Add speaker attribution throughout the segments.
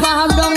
Speaker 1: paham dong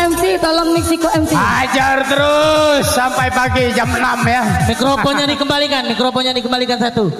Speaker 2: MC tolong Meksiko MC.
Speaker 3: Hajar terus sampai pagi jam 6 ya.
Speaker 1: Mikrofonnya dikembalikan, mikrofonnya dikembalikan satu.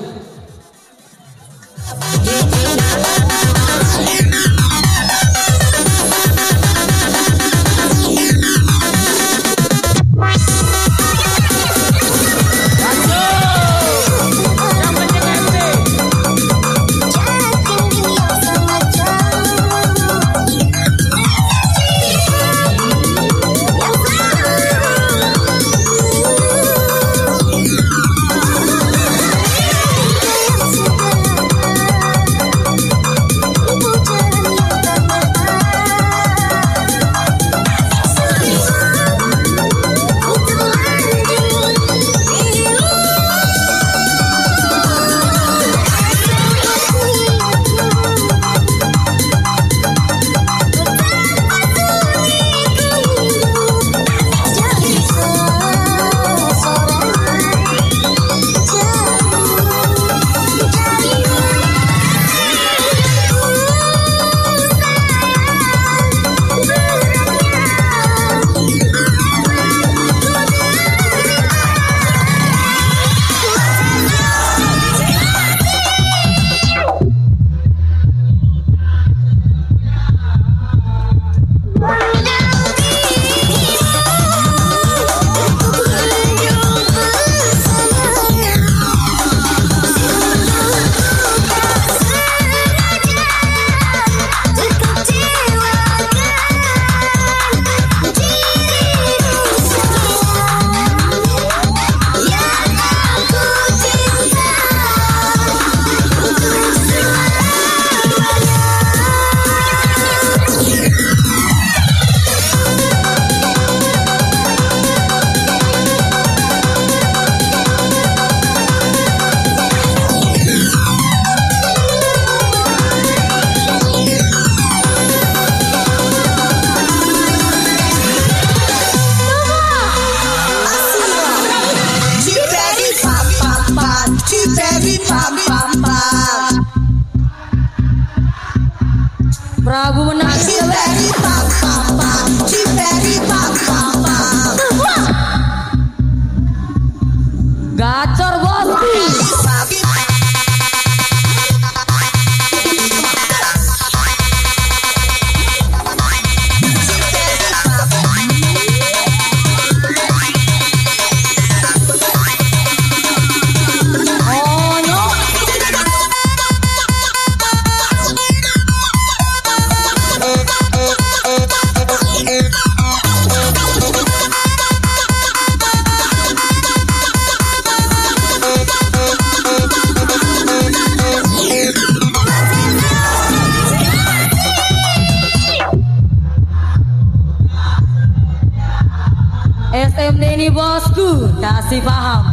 Speaker 1: bosku kasih paham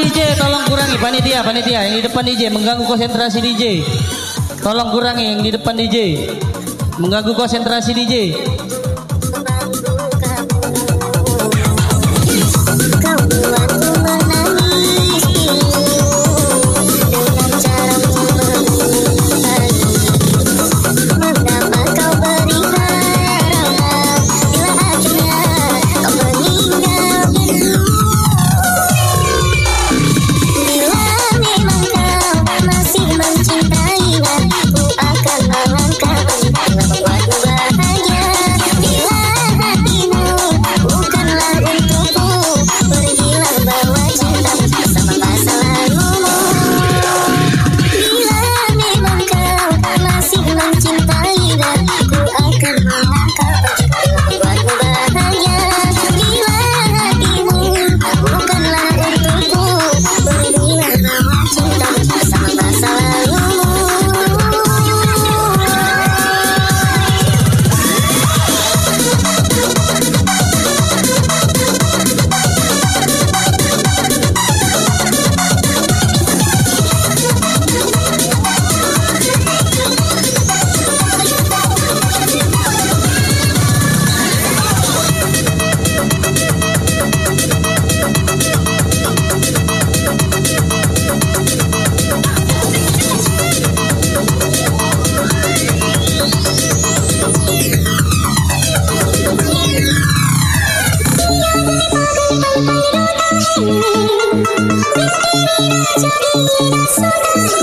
Speaker 1: DJ tolong kurangi panitia panitia yang di depan DJ mengganggu konsentrasi DJ. Tolong kurangi yang di depan DJ. Mengganggu konsentrasi DJ.
Speaker 4: Thank you.